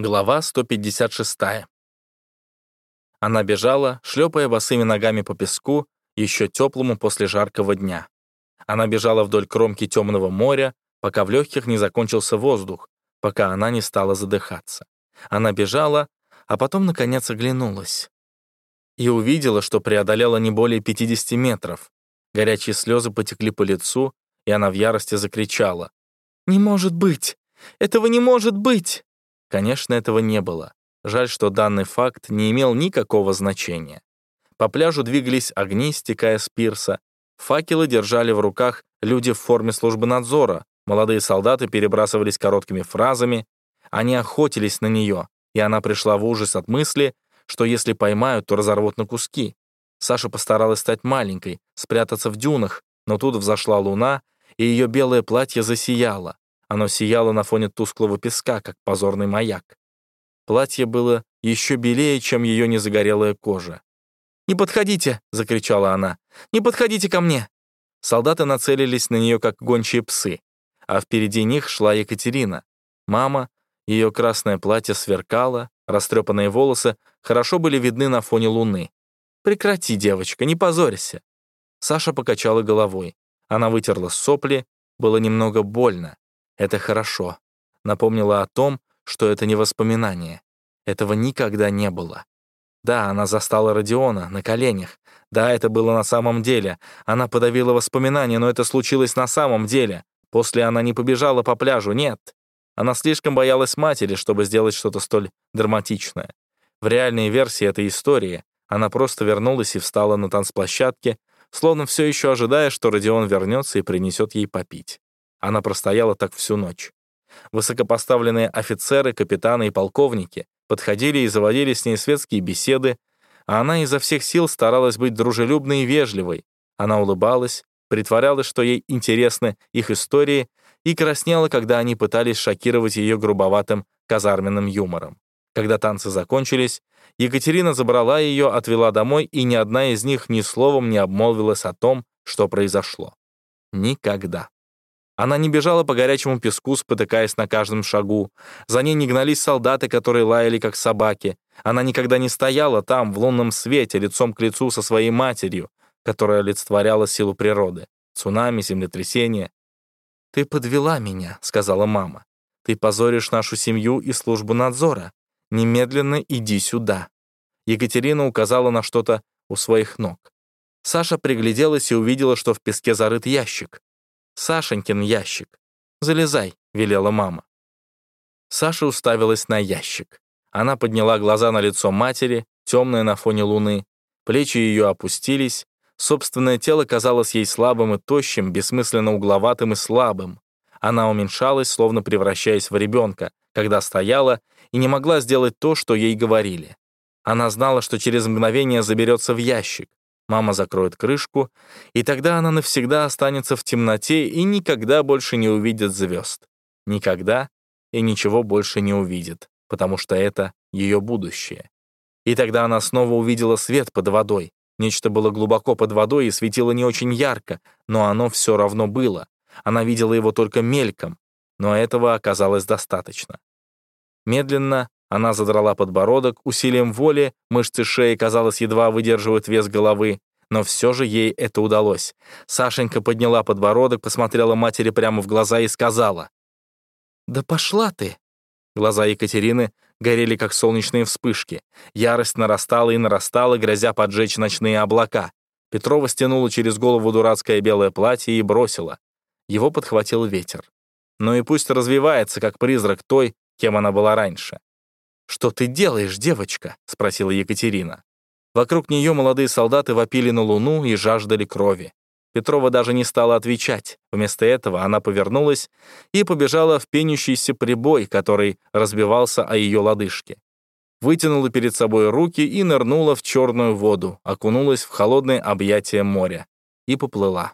Глава 156. Она бежала, шлепая босыми ногами по песку, еще теплому после жаркого дня. Она бежала вдоль кромки темного моря, пока в легких не закончился воздух, пока она не стала задыхаться. Она бежала, а потом, наконец, оглянулась. И увидела, что преодолела не более 50 метров. Горячие слезы потекли по лицу, и она в ярости закричала. «Не может быть! Этого не может быть!» Конечно, этого не было. Жаль, что данный факт не имел никакого значения. По пляжу двигались огни, стекая с пирса. Факелы держали в руках люди в форме службы надзора. Молодые солдаты перебрасывались короткими фразами. Они охотились на нее, и она пришла в ужас от мысли, что если поймают, то разорвут на куски. Саша постаралась стать маленькой, спрятаться в дюнах, но тут взошла луна, и ее белое платье засияло. Оно сияло на фоне тусклого песка, как позорный маяк. Платье было еще белее, чем ее незагорелая кожа. «Не подходите!» — закричала она. «Не подходите ко мне!» Солдаты нацелились на нее, как гончие псы, а впереди них шла Екатерина. Мама, ее красное платье сверкало, растрепанные волосы хорошо были видны на фоне луны. «Прекрати, девочка, не позорься!» Саша покачала головой. Она вытерла сопли, было немного больно. Это хорошо. Напомнила о том, что это не воспоминание. Этого никогда не было. Да, она застала Родиона на коленях. Да, это было на самом деле. Она подавила воспоминания, но это случилось на самом деле. После она не побежала по пляжу, нет. Она слишком боялась матери, чтобы сделать что-то столь драматичное. В реальной версии этой истории она просто вернулась и встала на танцплощадке, словно все еще ожидая, что Родион вернется и принесет ей попить. Она простояла так всю ночь. Высокопоставленные офицеры, капитаны и полковники подходили и заводили с ней светские беседы, а она изо всех сил старалась быть дружелюбной и вежливой. Она улыбалась, притворялась, что ей интересны их истории, и краснела, когда они пытались шокировать ее грубоватым казарменным юмором. Когда танцы закончились, Екатерина забрала ее, отвела домой, и ни одна из них ни словом не обмолвилась о том, что произошло. Никогда. Она не бежала по горячему песку, спотыкаясь на каждом шагу. За ней не гнались солдаты, которые лаяли, как собаки. Она никогда не стояла там, в лунном свете, лицом к лицу со своей матерью, которая олицетворяла силу природы. Цунами, землетрясение. «Ты подвела меня», — сказала мама. «Ты позоришь нашу семью и службу надзора. Немедленно иди сюда». Екатерина указала на что-то у своих ног. Саша пригляделась и увидела, что в песке зарыт ящик. Сашенькин ящик. Залезай», — велела мама. Саша уставилась на ящик. Она подняла глаза на лицо матери, темное на фоне луны. Плечи ее опустились. Собственное тело казалось ей слабым и тощим, бессмысленно угловатым и слабым. Она уменьшалась, словно превращаясь в ребенка, когда стояла и не могла сделать то, что ей говорили. Она знала, что через мгновение заберется в ящик. Мама закроет крышку, и тогда она навсегда останется в темноте и никогда больше не увидит звезд. Никогда и ничего больше не увидит, потому что это ее будущее. И тогда она снова увидела свет под водой. Нечто было глубоко под водой и светило не очень ярко, но оно все равно было. Она видела его только мельком, но этого оказалось достаточно. Медленно она задрала подбородок, усилием воли, мышцы шеи, казалось, едва выдерживают вес головы, но все же ей это удалось. Сашенька подняла подбородок, посмотрела матери прямо в глаза и сказала. «Да пошла ты!» Глаза Екатерины горели, как солнечные вспышки. Ярость нарастала и нарастала, грозя поджечь ночные облака. Петрова стянула через голову дурацкое белое платье и бросила. Его подхватил ветер. Ну и пусть развивается, как призрак той, кем она была раньше. «Что ты делаешь, девочка?» — спросила Екатерина. Вокруг нее молодые солдаты вопили на луну и жаждали крови. Петрова даже не стала отвечать. Вместо этого она повернулась и побежала в пенящийся прибой, который разбивался о ее лодыжки. Вытянула перед собой руки и нырнула в черную воду, окунулась в холодное объятие моря и поплыла.